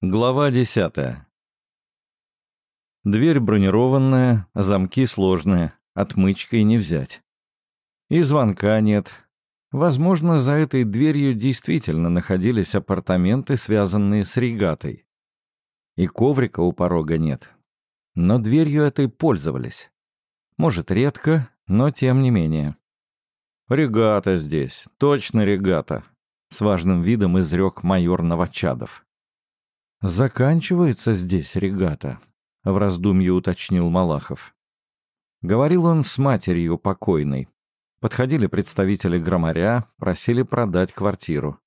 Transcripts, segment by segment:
Глава десятая. Дверь бронированная, замки сложные, отмычкой не взять. И звонка нет. Возможно, за этой дверью действительно находились апартаменты, связанные с регатой. И коврика у порога нет. Но дверью этой пользовались. Может, редко, но тем не менее. «Регата здесь, точно регата», — с важным видом изрек майор Новочадов. «Заканчивается здесь регата», — в раздумье уточнил Малахов. Говорил он с матерью покойной. Подходили представители громаря, просили продать квартиру.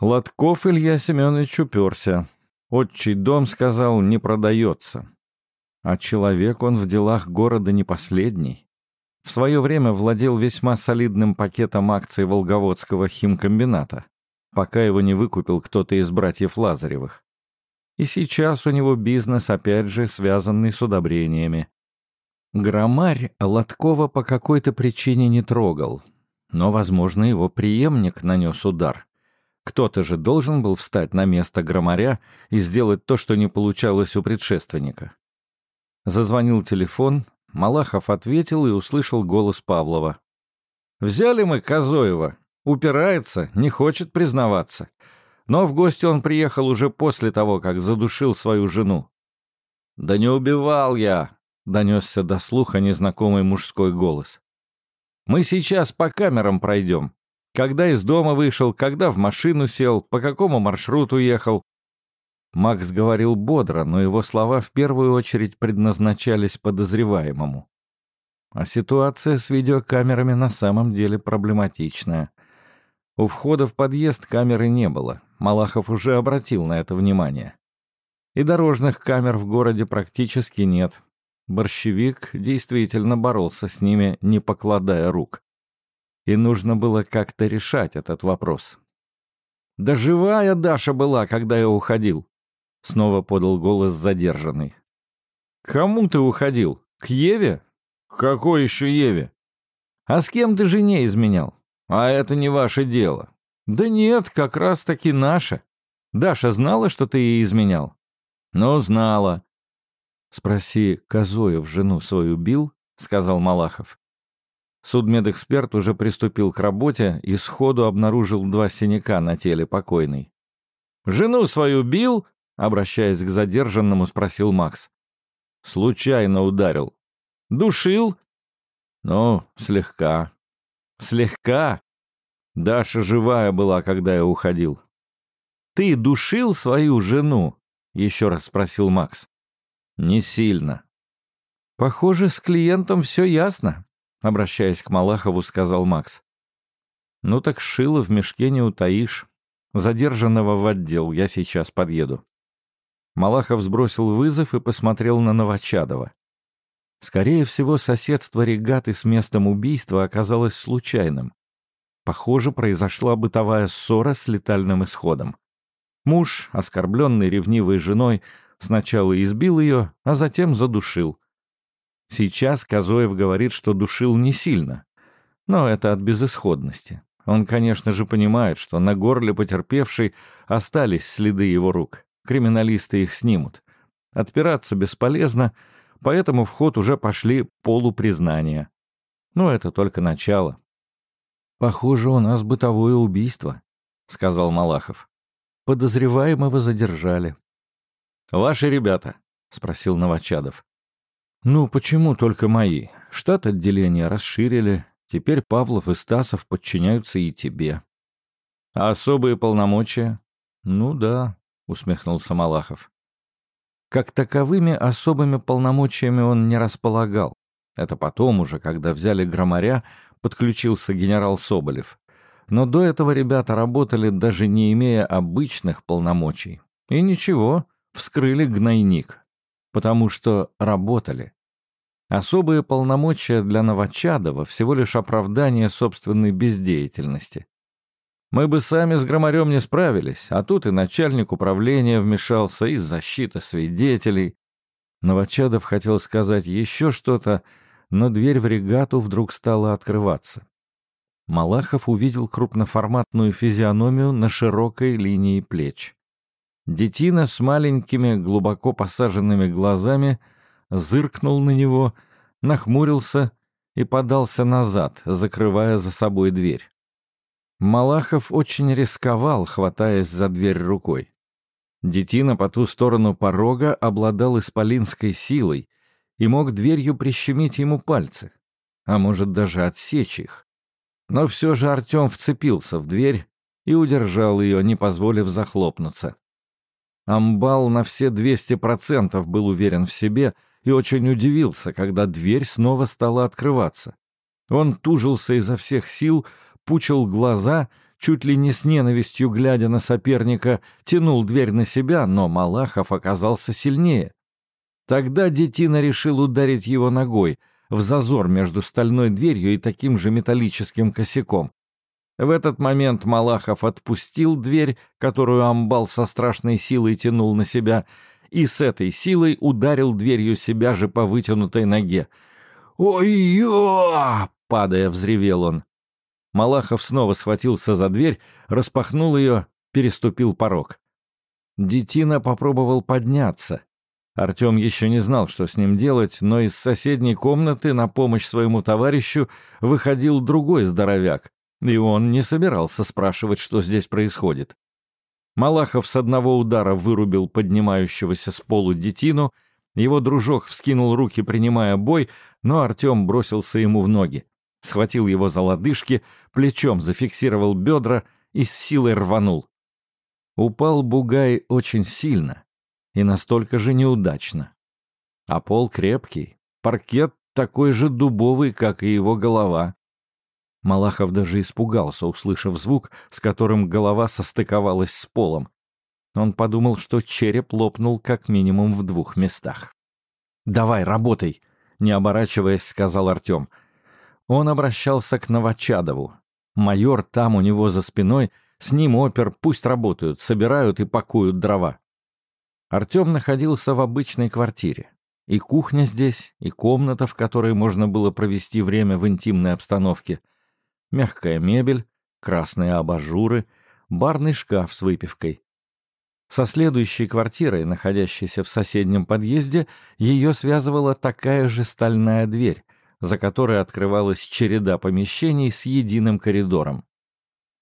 Лотков Илья Семенович уперся. Отчий дом, сказал, не продается. А человек он в делах города не последний. В свое время владел весьма солидным пакетом акций Волговодского химкомбината, пока его не выкупил кто-то из братьев Лазаревых. И сейчас у него бизнес, опять же, связанный с удобрениями. Громарь Лоткова по какой-то причине не трогал. Но, возможно, его преемник нанес удар. Кто-то же должен был встать на место громаря и сделать то, что не получалось у предшественника. Зазвонил телефон, Малахов ответил и услышал голос Павлова. «Взяли мы Козоева. Упирается, не хочет признаваться. Но в гости он приехал уже после того, как задушил свою жену. «Да не убивал я!» — донесся до слуха незнакомый мужской голос. «Мы сейчас по камерам пройдем. Когда из дома вышел, когда в машину сел, по какому маршруту ехал». Макс говорил бодро, но его слова в первую очередь предназначались подозреваемому. А ситуация с видеокамерами на самом деле проблематичная. У входа в подъезд камеры не было, Малахов уже обратил на это внимание. И дорожных камер в городе практически нет. Борщевик действительно боролся с ними, не покладая рук. И нужно было как-то решать этот вопрос. «Да живая Даша была, когда я уходил!» Снова подал голос задержанный. кому ты уходил? К Еве? какой еще Еве? А с кем ты жене изменял? А это не ваше дело. «Да нет, как раз-таки наша. Даша знала, что ты ей изменял?» «Ну, знала». «Спроси, Козоев жену свою бил?» — сказал Малахов. Судмедэксперт уже приступил к работе и сходу обнаружил два синяка на теле покойной. «Жену свою бил?» — обращаясь к задержанному, спросил Макс. «Случайно ударил». «Душил?» «Ну, слегка». «Слегка? Даша живая была, когда я уходил. «Ты душил свою жену?» — еще раз спросил Макс. «Не сильно». «Похоже, с клиентом все ясно», — обращаясь к Малахову, сказал Макс. «Ну так шило в мешке не утаишь. Задержанного в отдел, я сейчас подъеду». Малахов сбросил вызов и посмотрел на Новочадова. Скорее всего, соседство регаты с местом убийства оказалось случайным. Похоже, произошла бытовая ссора с летальным исходом. Муж, оскорбленный ревнивой женой, сначала избил ее, а затем задушил. Сейчас Козоев говорит, что душил не сильно, но это от безысходности. Он, конечно же, понимает, что на горле потерпевшей остались следы его рук. Криминалисты их снимут. Отпираться бесполезно, поэтому в ход уже пошли полупризнания. Но это только начало. «Похоже, у нас бытовое убийство», — сказал Малахов. «Подозреваемого задержали». «Ваши ребята?» — спросил Новочадов. «Ну, почему только мои? Штат отделения расширили. Теперь Павлов и Стасов подчиняются и тебе». «А особые полномочия?» «Ну да», — усмехнулся Малахов. Как таковыми особыми полномочиями он не располагал. Это потом уже, когда взяли громаря, подключился генерал Соболев. Но до этого ребята работали, даже не имея обычных полномочий. И ничего, вскрыли гнойник. Потому что работали. Особые полномочия для Новочадова всего лишь оправдание собственной бездеятельности. Мы бы сами с Громарем не справились, а тут и начальник управления вмешался, и защита свидетелей. Новочадов хотел сказать еще что-то, но дверь в регату вдруг стала открываться. Малахов увидел крупноформатную физиономию на широкой линии плеч. Детина с маленькими, глубоко посаженными глазами зыркнул на него, нахмурился и подался назад, закрывая за собой дверь. Малахов очень рисковал, хватаясь за дверь рукой. Детина по ту сторону порога обладал исполинской силой и мог дверью прищемить ему пальцы, а может даже отсечь их. Но все же Артем вцепился в дверь и удержал ее, не позволив захлопнуться. Амбал на все 200% был уверен в себе и очень удивился, когда дверь снова стала открываться. Он тужился изо всех сил, пучил глаза, чуть ли не с ненавистью глядя на соперника, тянул дверь на себя, но Малахов оказался сильнее. Тогда детина решил ударить его ногой в зазор между стальной дверью и таким же металлическим косяком. В этот момент Малахов отпустил дверь, которую амбал со страшной силой тянул на себя, и с этой силой ударил дверью себя же по вытянутой ноге. «Ой-ё!» — падая, взревел он. Малахов снова схватился за дверь, распахнул ее, переступил порог. Детина попробовал подняться. Артем еще не знал, что с ним делать, но из соседней комнаты на помощь своему товарищу выходил другой здоровяк, и он не собирался спрашивать, что здесь происходит. Малахов с одного удара вырубил поднимающегося с полу детину, его дружок вскинул руки, принимая бой, но Артем бросился ему в ноги схватил его за лодыжки, плечом зафиксировал бедра и с силой рванул. Упал Бугай очень сильно и настолько же неудачно. А пол крепкий, паркет такой же дубовый, как и его голова. Малахов даже испугался, услышав звук, с которым голова состыковалась с полом. Он подумал, что череп лопнул как минимум в двух местах. «Давай, работай!» — не оборачиваясь, сказал Артем — он обращался к Новочадову. Майор там у него за спиной, с ним опер, пусть работают, собирают и пакуют дрова. Артем находился в обычной квартире. И кухня здесь, и комната, в которой можно было провести время в интимной обстановке. Мягкая мебель, красные абажуры, барный шкаф с выпивкой. Со следующей квартирой, находящейся в соседнем подъезде, ее связывала такая же стальная дверь, за которой открывалась череда помещений с единым коридором.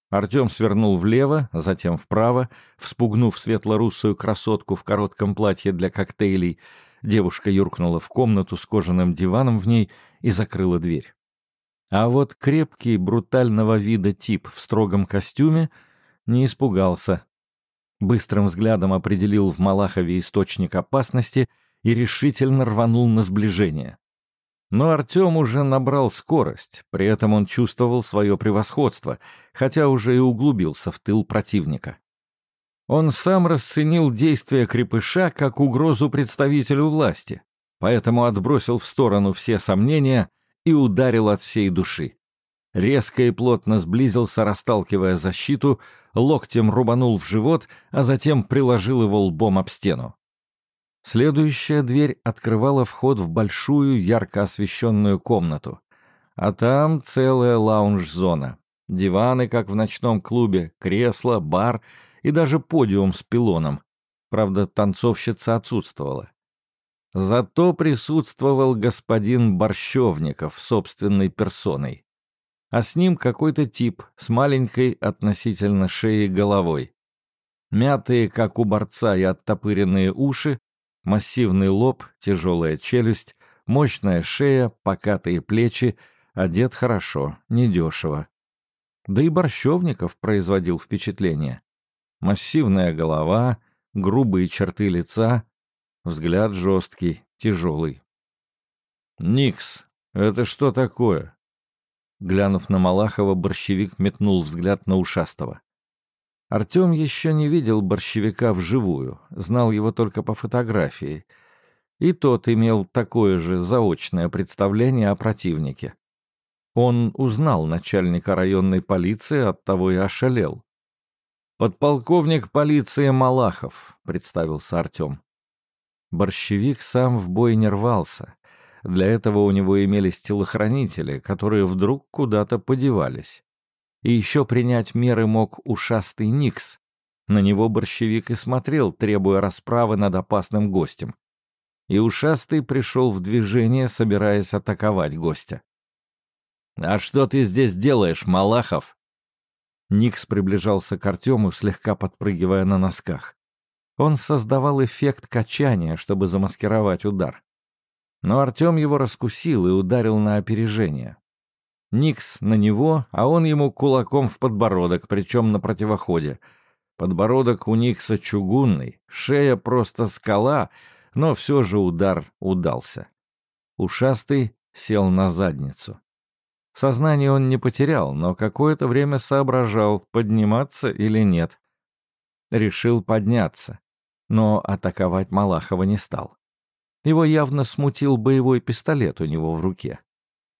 Артем свернул влево, затем вправо, вспугнув светло-русую красотку в коротком платье для коктейлей. Девушка юркнула в комнату с кожаным диваном в ней и закрыла дверь. А вот крепкий, брутального вида тип в строгом костюме не испугался. Быстрым взглядом определил в Малахове источник опасности и решительно рванул на сближение. Но Артем уже набрал скорость, при этом он чувствовал свое превосходство, хотя уже и углубился в тыл противника. Он сам расценил действия крепыша как угрозу представителю власти, поэтому отбросил в сторону все сомнения и ударил от всей души. Резко и плотно сблизился, расталкивая защиту, локтем рубанул в живот, а затем приложил его лбом об стену. Следующая дверь открывала вход в большую ярко освещенную комнату. А там целая лаунж-зона. Диваны, как в ночном клубе, кресла, бар и даже подиум с пилоном. Правда, танцовщица отсутствовала. Зато присутствовал господин Борщевников собственной персоной. А с ним какой-то тип с маленькой относительно шеи головой. Мятые, как у борца, и оттопыренные уши Массивный лоб, тяжелая челюсть, мощная шея, покатые плечи, одет хорошо, недешево. Да и Борщевников производил впечатление. Массивная голова, грубые черты лица, взгляд жесткий, тяжелый. «Никс, это что такое?» Глянув на Малахова, борщевик метнул взгляд на ушастого. Артем еще не видел борщевика вживую, знал его только по фотографии. И тот имел такое же заочное представление о противнике. Он узнал начальника районной полиции, оттого и ошалел. «Подполковник полиции Малахов», — представился Артем. Борщевик сам в бой не рвался. Для этого у него имелись телохранители, которые вдруг куда-то подевались. И еще принять меры мог ушастый Никс. На него борщевик и смотрел, требуя расправы над опасным гостем. И ушастый пришел в движение, собираясь атаковать гостя. «А что ты здесь делаешь, Малахов?» Никс приближался к Артему, слегка подпрыгивая на носках. Он создавал эффект качания, чтобы замаскировать удар. Но Артем его раскусил и ударил на опережение. Никс на него, а он ему кулаком в подбородок, причем на противоходе. Подбородок у Никса чугунный, шея просто скала, но все же удар удался. Ушастый сел на задницу. Сознание он не потерял, но какое-то время соображал, подниматься или нет. Решил подняться, но атаковать Малахова не стал. Его явно смутил боевой пистолет у него в руке.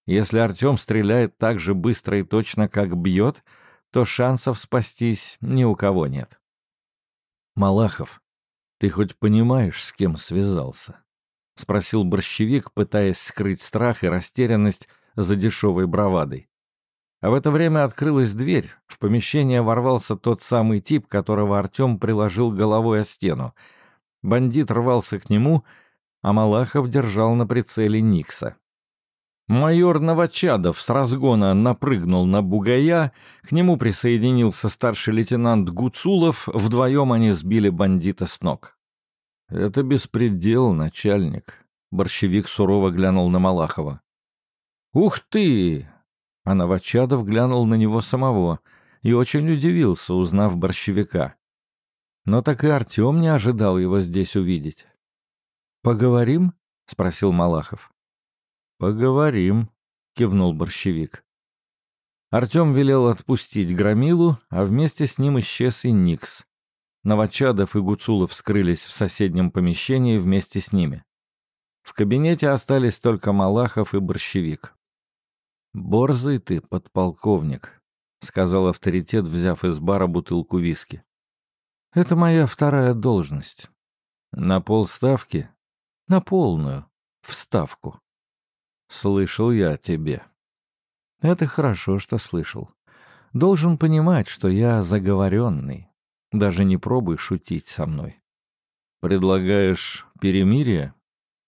Если Артем стреляет так же быстро и точно, как бьет, то шансов спастись ни у кого нет. «Малахов, ты хоть понимаешь, с кем связался?» — спросил борщевик, пытаясь скрыть страх и растерянность за дешевой бравадой. А в это время открылась дверь, в помещение ворвался тот самый тип, которого Артем приложил головой о стену. Бандит рвался к нему, а Малахов держал на прицеле Никса. Майор Новочадов с разгона напрыгнул на бугая, к нему присоединился старший лейтенант Гуцулов, вдвоем они сбили бандита с ног. «Это беспредел, начальник», — борщевик сурово глянул на Малахова. «Ух ты!» А Новочадов глянул на него самого и очень удивился, узнав борщевика. Но так и Артем не ожидал его здесь увидеть. «Поговорим?» — спросил Малахов. «Поговорим», — кивнул борщевик. Артем велел отпустить Громилу, а вместе с ним исчез и Никс. Новочадов и Гуцулов скрылись в соседнем помещении вместе с ними. В кабинете остались только Малахов и борщевик. «Борзый ты, подполковник», — сказал авторитет, взяв из бара бутылку виски. «Это моя вторая должность. На полставки? На полную. Вставку. Слышал я о тебе. Это хорошо, что слышал. Должен понимать, что я заговоренный. Даже не пробуй шутить со мной. Предлагаешь перемирие?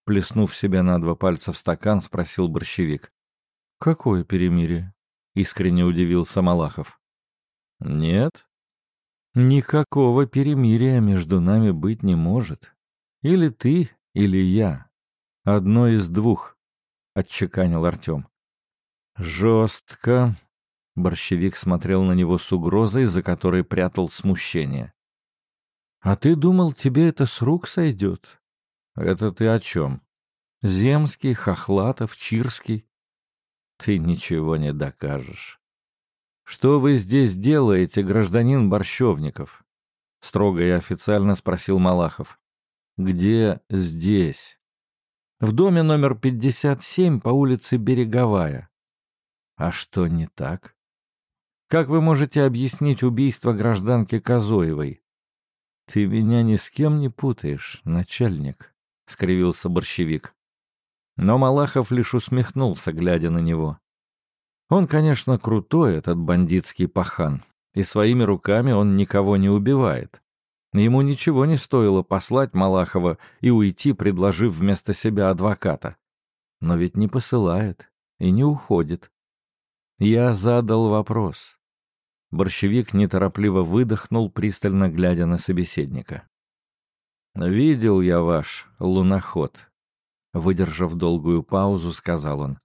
Плеснув себе на два пальца в стакан, спросил борщевик. Какое перемирие? Искренне удивился Малахов. Нет? Никакого перемирия между нами быть не может. Или ты, или я. Одно из двух. — отчеканил Артем. «Жестко». Борщевик смотрел на него с угрозой, за которой прятал смущение. «А ты думал, тебе это с рук сойдет?» «Это ты о чем?» «Земский, Хохлатов, Чирский?» «Ты ничего не докажешь». «Что вы здесь делаете, гражданин Борщевников?» — строго и официально спросил Малахов. «Где здесь?» В доме номер 57 по улице Береговая. А что не так? Как вы можете объяснить убийство гражданки Козоевой? Ты меня ни с кем не путаешь, начальник, — скривился борщевик. Но Малахов лишь усмехнулся, глядя на него. Он, конечно, крутой, этот бандитский пахан, и своими руками он никого не убивает. Ему ничего не стоило послать Малахова и уйти, предложив вместо себя адвоката. Но ведь не посылает и не уходит. Я задал вопрос. Борщевик неторопливо выдохнул, пристально глядя на собеседника. «Видел я ваш луноход», — выдержав долгую паузу, сказал он.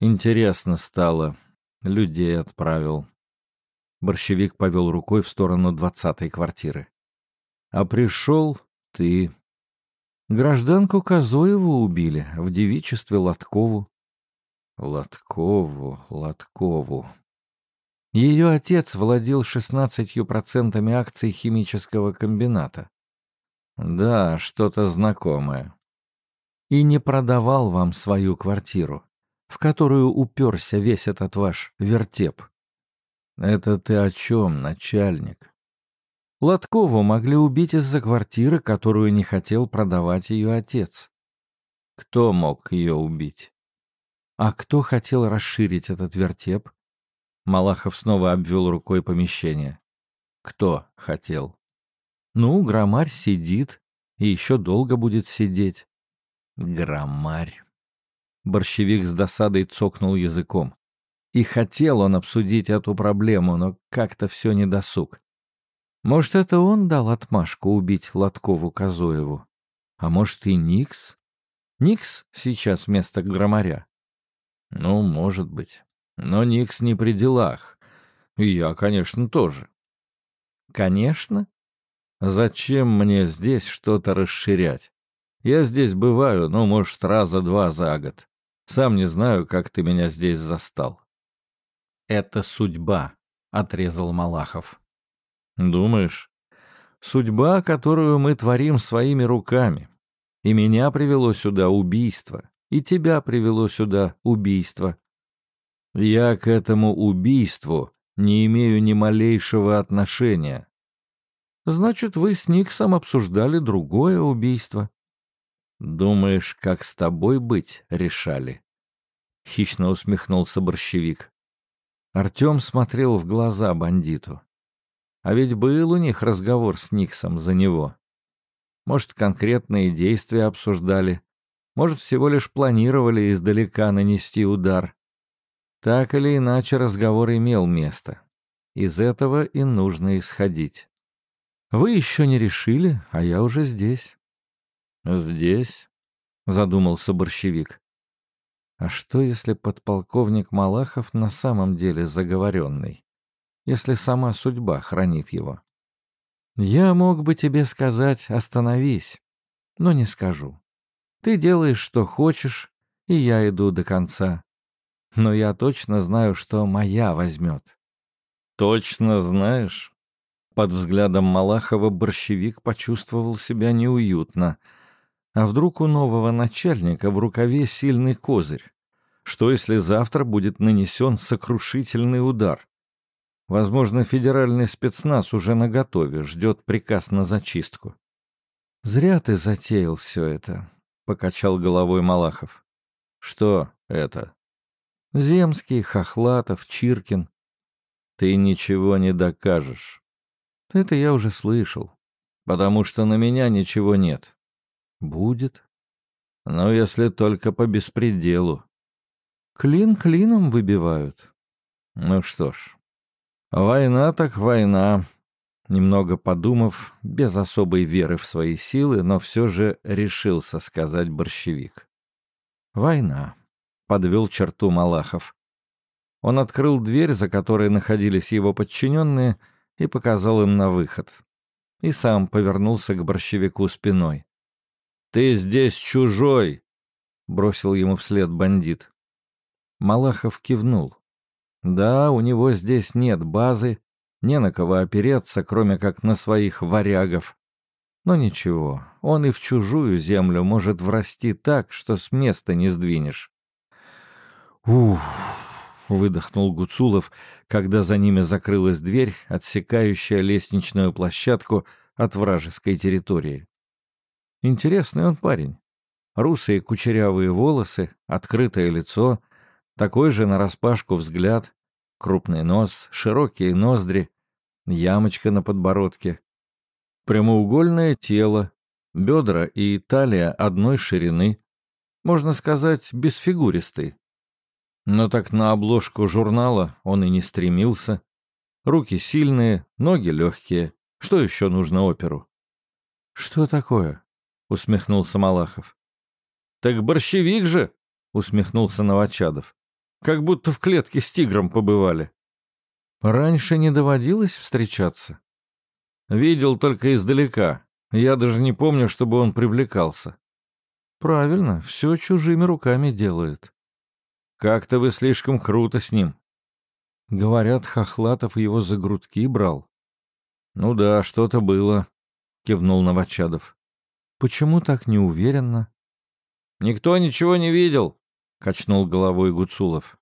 «Интересно стало. Людей отправил». Борщевик повел рукой в сторону двадцатой квартиры. А пришел ты. Гражданку Козоеву убили, в девичестве Лоткову. Лоткову, Лоткову. Ее отец владел шестнадцатью процентами акций химического комбината. Да, что-то знакомое. И не продавал вам свою квартиру, в которую уперся весь этот ваш вертеп. Это ты о чем, начальник? Лоткову могли убить из-за квартиры, которую не хотел продавать ее отец. Кто мог ее убить? А кто хотел расширить этот вертеп? Малахов снова обвел рукой помещение. Кто хотел? Ну, громарь сидит и еще долго будет сидеть. Громарь. Борщевик с досадой цокнул языком. И хотел он обсудить эту проблему, но как-то все недосуг. Может, это он дал отмашку убить Лоткову Козоеву? А может, и Никс? Никс сейчас вместо громаря? Ну, может быть. Но Никс не при делах. И я, конечно, тоже. Конечно. Зачем мне здесь что-то расширять? Я здесь бываю, ну, может, раза два за год. Сам не знаю, как ты меня здесь застал. Это судьба, — отрезал Малахов. Думаешь? Судьба, которую мы творим своими руками. И меня привело сюда убийство, и тебя привело сюда убийство. Я к этому убийству не имею ни малейшего отношения. Значит, вы с Никсом обсуждали другое убийство. Думаешь, как с тобой быть решали? Хищно усмехнулся борщевик. Артем смотрел в глаза бандиту. А ведь был у них разговор с Никсом за него. Может, конкретные действия обсуждали, может, всего лишь планировали издалека нанести удар. Так или иначе разговор имел место. Из этого и нужно исходить. Вы еще не решили, а я уже здесь. Здесь? Задумался борщевик. А что, если подполковник Малахов на самом деле заговоренный? Если сама судьба хранит его? Я мог бы тебе сказать «остановись», но не скажу. Ты делаешь, что хочешь, и я иду до конца. Но я точно знаю, что моя возьмет. Точно знаешь? Под взглядом Малахова борщевик почувствовал себя неуютно — а вдруг у нового начальника в рукаве сильный козырь? Что если завтра будет нанесен сокрушительный удар? Возможно, федеральный спецназ уже наготове, ждет приказ на зачистку. «Зря ты затеял все это», — покачал головой Малахов. «Что это?» «Земский, Хохлатов, Чиркин». «Ты ничего не докажешь». «Это я уже слышал, потому что на меня ничего нет. Будет. Но если только по беспределу. Клин клином выбивают. Ну что ж, война так война. Немного подумав, без особой веры в свои силы, но все же решился сказать борщевик. «Война», — подвел черту Малахов. Он открыл дверь, за которой находились его подчиненные, и показал им на выход. И сам повернулся к борщевику спиной. «Ты здесь чужой!» — бросил ему вслед бандит. Малахов кивнул. «Да, у него здесь нет базы, не на кого опереться, кроме как на своих варягов. Но ничего, он и в чужую землю может врасти так, что с места не сдвинешь». «Уф!» — выдохнул Гуцулов, когда за ними закрылась дверь, отсекающая лестничную площадку от вражеской территории. Интересный он парень. Русые кучерявые волосы, открытое лицо, такой же нараспашку взгляд, крупный нос, широкие ноздри, ямочка на подбородке. Прямоугольное тело, бедра и талия одной ширины, можно сказать, бесфигуристый. Но так на обложку журнала он и не стремился. Руки сильные, ноги легкие. Что еще нужно оперу? Что такое? — усмехнулся Малахов. «Так борщевик же!» — усмехнулся Новочадов. «Как будто в клетке с тигром побывали». «Раньше не доводилось встречаться?» «Видел только издалека. Я даже не помню, чтобы он привлекался». «Правильно, все чужими руками делает». «Как-то вы слишком круто с ним». Говорят, Хохлатов его за грудки брал. «Ну да, что-то было», — кивнул Новочадов. Почему так неуверенно? Никто ничего не видел, качнул головой Гуцулов.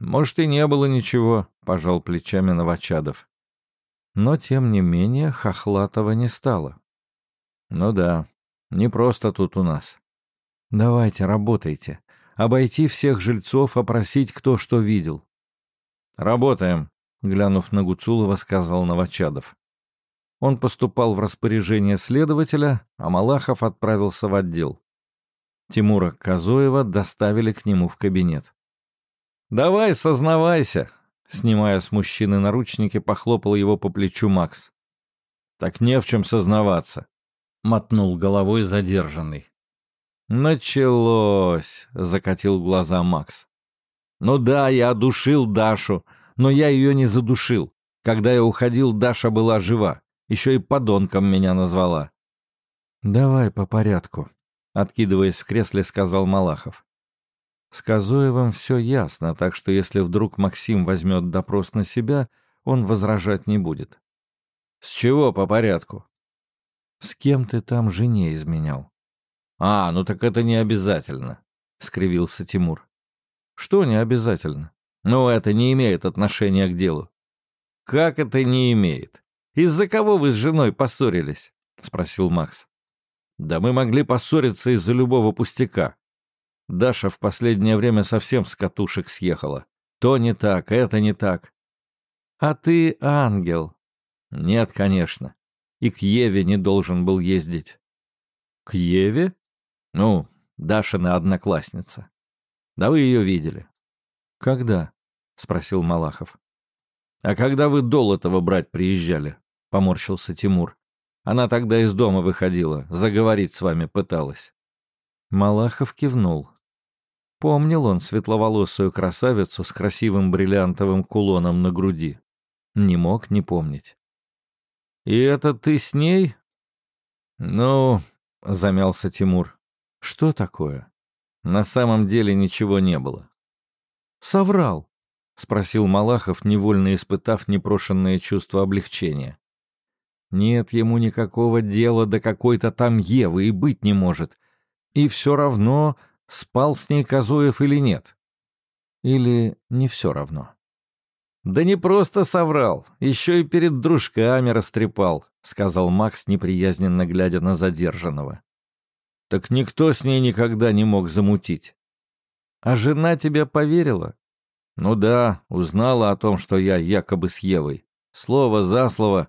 Может, и не было ничего, пожал плечами Новочадов. Но, тем не менее, Хохлатова не стало. Ну да, не просто тут у нас. Давайте, работайте. Обойти всех жильцов, опросить, кто что видел. Работаем, глянув на Гуцулова, сказал Новочадов. Он поступал в распоряжение следователя, а Малахов отправился в отдел. Тимура Казоева доставили к нему в кабинет. «Давай, сознавайся!» Снимая с мужчины наручники, похлопал его по плечу Макс. «Так не в чем сознаваться», — мотнул головой задержанный. «Началось!» — закатил глаза Макс. «Ну да, я одушил Дашу, но я ее не задушил. Когда я уходил, Даша была жива. Еще и подонком меня назвала». «Давай по порядку», — откидываясь в кресле, сказал Малахов. «С Козоевым все ясно, так что если вдруг Максим возьмет допрос на себя, он возражать не будет». «С чего по порядку?» «С кем ты там жене изменял?» «А, ну так это не обязательно», — скривился Тимур. «Что не обязательно?» «Ну, это не имеет отношения к делу». «Как это не имеет? Из-за кого вы с женой поссорились?» — спросил Макс. «Да мы могли поссориться из-за любого пустяка. Даша в последнее время совсем с катушек съехала. То не так, это не так». «А ты ангел». «Нет, конечно. И к Еве не должен был ездить». «К Еве?» Ну, Дашина одноклассница. Да вы ее видели. Когда? Спросил Малахов. А когда вы Долотова брать приезжали? Поморщился Тимур. Она тогда из дома выходила, заговорить с вами пыталась. Малахов кивнул. Помнил он светловолосую красавицу с красивым бриллиантовым кулоном на груди. Не мог не помнить. «И это ты с ней?» «Ну...» — замялся Тимур. Что такое? На самом деле ничего не было. Соврал, спросил Малахов, невольно испытав непрошенное чувство облегчения. Нет ему никакого дела до какой-то там Евы и быть не может. И все равно, спал с ней Козоев или нет. Или не все равно. «Да не просто соврал, еще и перед дружками растрепал», — сказал Макс, неприязненно глядя на задержанного. Так никто с ней никогда не мог замутить. А жена тебе поверила? Ну да, узнала о том, что я якобы с Евой. Слово за слово.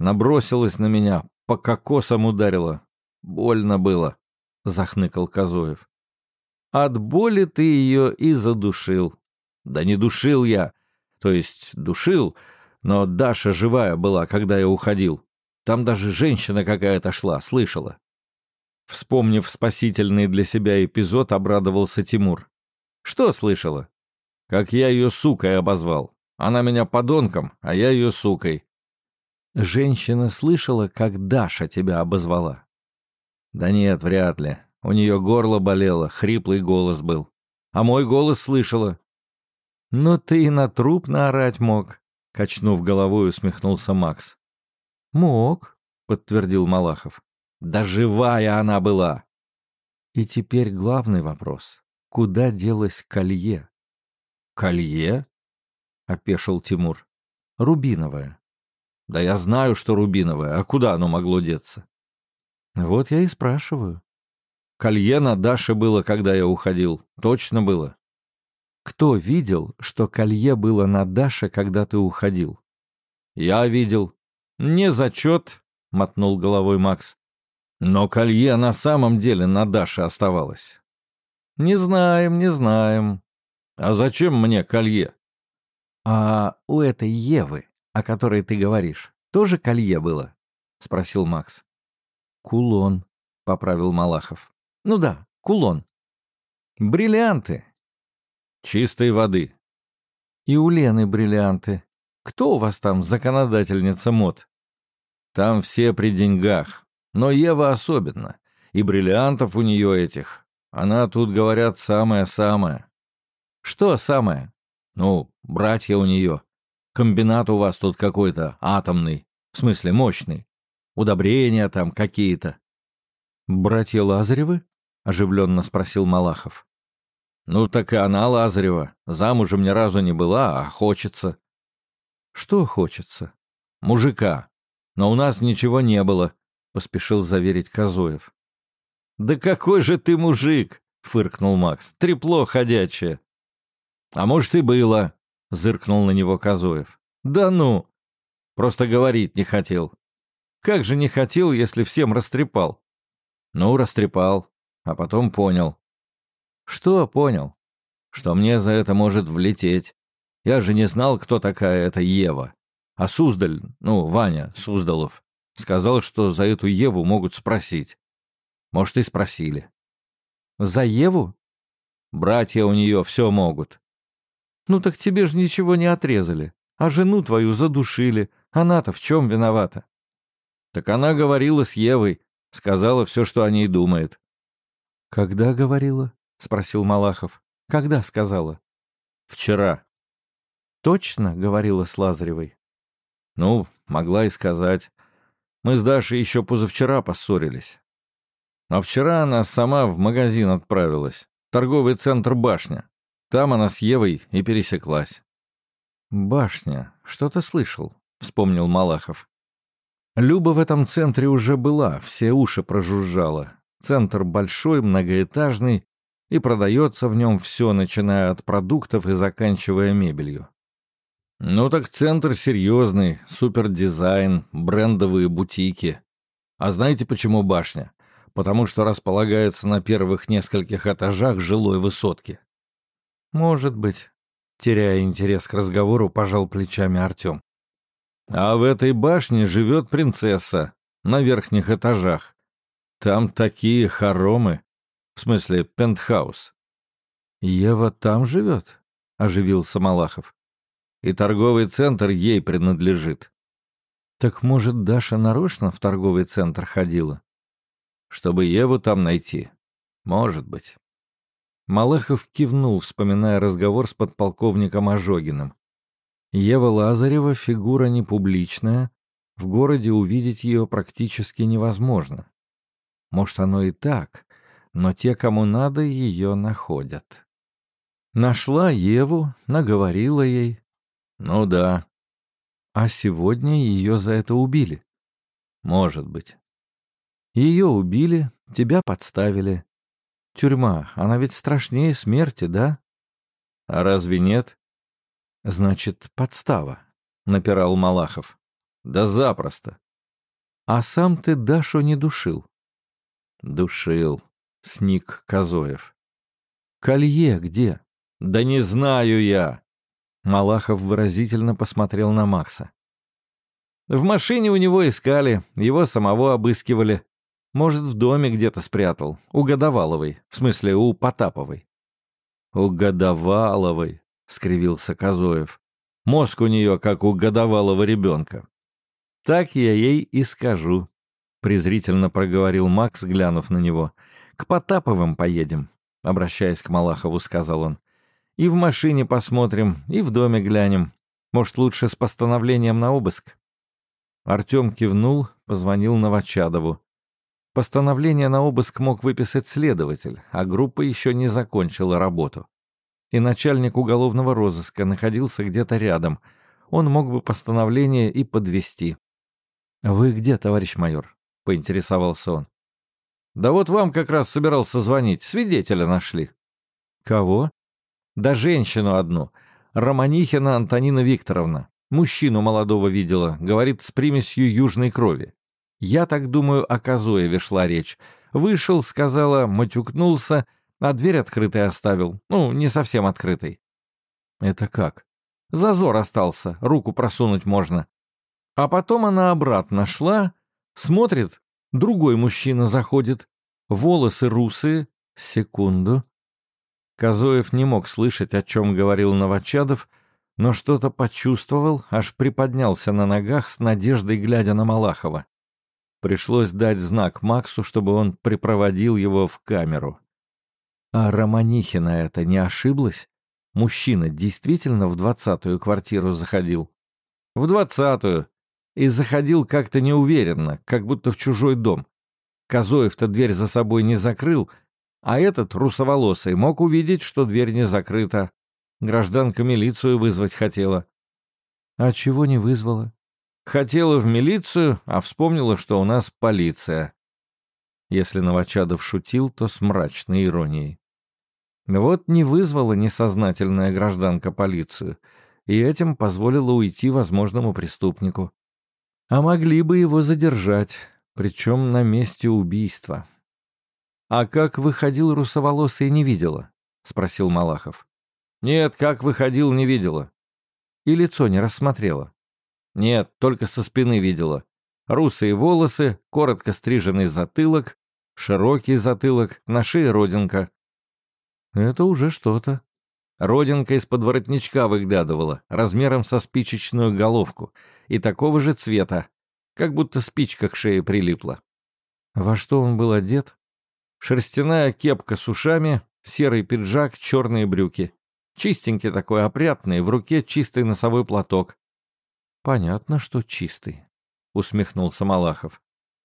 Набросилась на меня, по кокосам ударила. Больно было, — захныкал Козоев. От боли ты ее и задушил. Да не душил я. То есть душил, но Даша живая была, когда я уходил. Там даже женщина какая-то шла, слышала. Вспомнив спасительный для себя эпизод, обрадовался Тимур. «Что слышала?» «Как я ее сукой обозвал. Она меня подонком, а я ее сукой». «Женщина слышала, как Даша тебя обозвала?» «Да нет, вряд ли. У нее горло болело, хриплый голос был. А мой голос слышала». «Но ты и на труп наорать мог», — качнув головой, усмехнулся Макс. «Мог», — подтвердил Малахов. Да живая она была! И теперь главный вопрос. Куда делось колье? Колье? — опешил Тимур. Рубиновое. Да я знаю, что рубиновое. А куда оно могло деться? Вот я и спрашиваю. Колье на Даше было, когда я уходил. Точно было. Кто видел, что колье было на Даше, когда ты уходил? Я видел. Не зачет, — мотнул головой Макс. Но колье на самом деле на Даше оставалось. Не знаем, не знаем. А зачем мне колье? А у этой Евы, о которой ты говоришь, тоже колье было? Спросил Макс. Кулон, поправил Малахов. Ну да, кулон. Бриллианты. Чистой воды. И у Лены бриллианты. Кто у вас там законодательница мод? Там все при деньгах, но Ева особенно. И бриллиантов у нее этих. Она тут, говорят, самая-самая. Что самое? Ну, братья у нее. Комбинат у вас тут какой-то атомный. В смысле, мощный. Удобрения там какие-то. Братья Лазаревы? Оживленно спросил Малахов. Ну, так и она Лазарева. Замужем ни разу не была, а хочется. Что хочется? Мужика. Но у нас ничего не было. — поспешил заверить Козоев. «Да какой же ты мужик!» — фыркнул Макс. «Трепло ходячее!» «А может, и было!» — зыркнул на него Козоев. «Да ну! Просто говорить не хотел!» Как же не хотел, если всем растрепал? Ну, растрепал, а потом понял. Что понял? Что мне за это может влететь. Я же не знал, кто такая эта Ева. А Суздаль, ну, Ваня Суздалов, сказал, что за эту Еву могут спросить. Может, и спросили. За Еву? Братья у нее все могут. Ну так тебе же ничего не отрезали. А жену твою задушили. Она-то в чем виновата? Так она говорила с Евой, сказала все, что о ней думает. Когда говорила? Спросил Малахов. Когда сказала? Вчера. Точно говорила с Лазаревой? Ну, могла и сказать. Мы с Дашей еще позавчера поссорились. А вчера она сама в магазин отправилась. Торговый центр «Башня». Там она с Евой и пересеклась. «Башня. Что-то слышал», — вспомнил Малахов. Люба в этом центре уже была, все уши прожужжала. Центр большой, многоэтажный, и продается в нем все, начиная от продуктов и заканчивая мебелью. Ну так центр серьезный, супердизайн, брендовые бутики. А знаете, почему башня? Потому что располагается на первых нескольких этажах жилой высотки. Может быть. Теряя интерес к разговору, пожал плечами Артем. А в этой башне живет принцесса на верхних этажах. Там такие хоромы. В смысле, пентхаус. Ева там живет? Оживился Малахов. И торговый центр ей принадлежит. Так может, Даша нарочно в торговый центр ходила? Чтобы Еву там найти? Может быть. Малахов кивнул, вспоминая разговор с подполковником Ожогиным. Ева Лазарева — фигура не публичная, в городе увидеть ее практически невозможно. Может, оно и так, но те, кому надо, ее находят. Нашла Еву, наговорила ей. Ну да. А сегодня ее за это убили. Может быть. Ее убили, тебя подставили. Тюрьма, она ведь страшнее смерти, да? А разве нет? Значит, подстава, напирал Малахов. Да запросто. А сам ты Дашу не душил. Душил, сник Козоев. Колье где? Да не знаю я. Малахов выразительно посмотрел на Макса. В машине у него искали, его самого обыскивали. Может, в доме где-то спрятал, у Годоваловой, в смысле, у Потаповой. У Годоваловой, — скривился Козоев. «Мозг у нее, как у годовалого ребенка». «Так я ей и скажу», — презрительно проговорил Макс, глянув на него. «К Потаповым поедем», — обращаясь к Малахову, сказал он. «И в машине посмотрим, и в доме глянем. Может, лучше с постановлением на обыск?» Артем кивнул, позвонил Новочадову. Постановление на обыск мог выписать следователь, а группа еще не закончила работу и начальник уголовного розыска находился где-то рядом. Он мог бы постановление и подвести. «Вы где, товарищ майор?» — поинтересовался он. «Да вот вам как раз собирался звонить. Свидетеля нашли». «Кого?» «Да женщину одну. Романихина Антонина Викторовна. Мужчину молодого видела. Говорит, с примесью южной крови. Я так думаю, о Козоеве шла речь. Вышел, сказала, матюкнулся — а дверь открытой оставил. Ну, не совсем открытой. Это как? Зазор остался, руку просунуть можно. А потом она обратно шла, смотрит, другой мужчина заходит. Волосы русые. Секунду. Козоев не мог слышать, о чем говорил Новочадов, но что-то почувствовал, аж приподнялся на ногах с надеждой, глядя на Малахова. Пришлось дать знак Максу, чтобы он припроводил его в камеру. А Романихина это не ошиблась? Мужчина действительно в двадцатую квартиру заходил? В двадцатую. И заходил как-то неуверенно, как будто в чужой дом. Козоев-то дверь за собой не закрыл, а этот, русоволосый, мог увидеть, что дверь не закрыта. Гражданка милицию вызвать хотела. А чего не вызвала? Хотела в милицию, а вспомнила, что у нас полиция. Если Новочадов шутил, то с мрачной иронией. Вот не вызвала несознательная гражданка полицию, и этим позволила уйти возможному преступнику. А могли бы его задержать, причем на месте убийства. «А как выходил русоволосый, не видела?» — спросил Малахов. «Нет, как выходил, не видела». «И лицо не рассмотрела?» «Нет, только со спины видела. Русые волосы, коротко стриженный затылок, широкий затылок, на шее родинка». «Это уже что-то». Родинка из-под воротничка выглядывала, размером со спичечную головку, и такого же цвета, как будто спичка к шее прилипла. Во что он был одет? Шерстяная кепка с ушами, серый пиджак, черные брюки. Чистенький такой, опрятный, в руке чистый носовой платок. Понятно, что чистый, усмехнулся Малахов.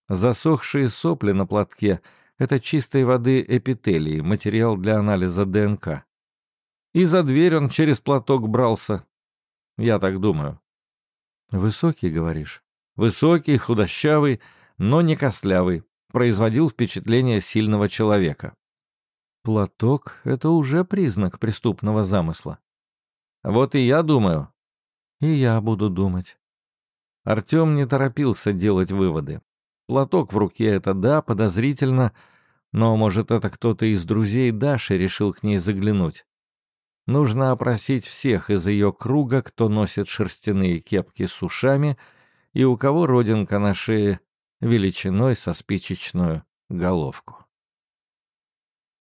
Засохшие сопли на платке — это чистой воды эпителии, материал для анализа ДНК. И за дверь он через платок брался. Я так думаю. Высокий, говоришь? Высокий, худощавый, но не костлявый производил впечатление сильного человека. Платок — это уже признак преступного замысла. Вот и я думаю. И я буду думать. Артем не торопился делать выводы. Платок в руке — это да, подозрительно, но, может, это кто-то из друзей Даши решил к ней заглянуть. Нужно опросить всех из ее круга, кто носит шерстяные кепки с ушами и у кого родинка на шее величиной со спичечную головку.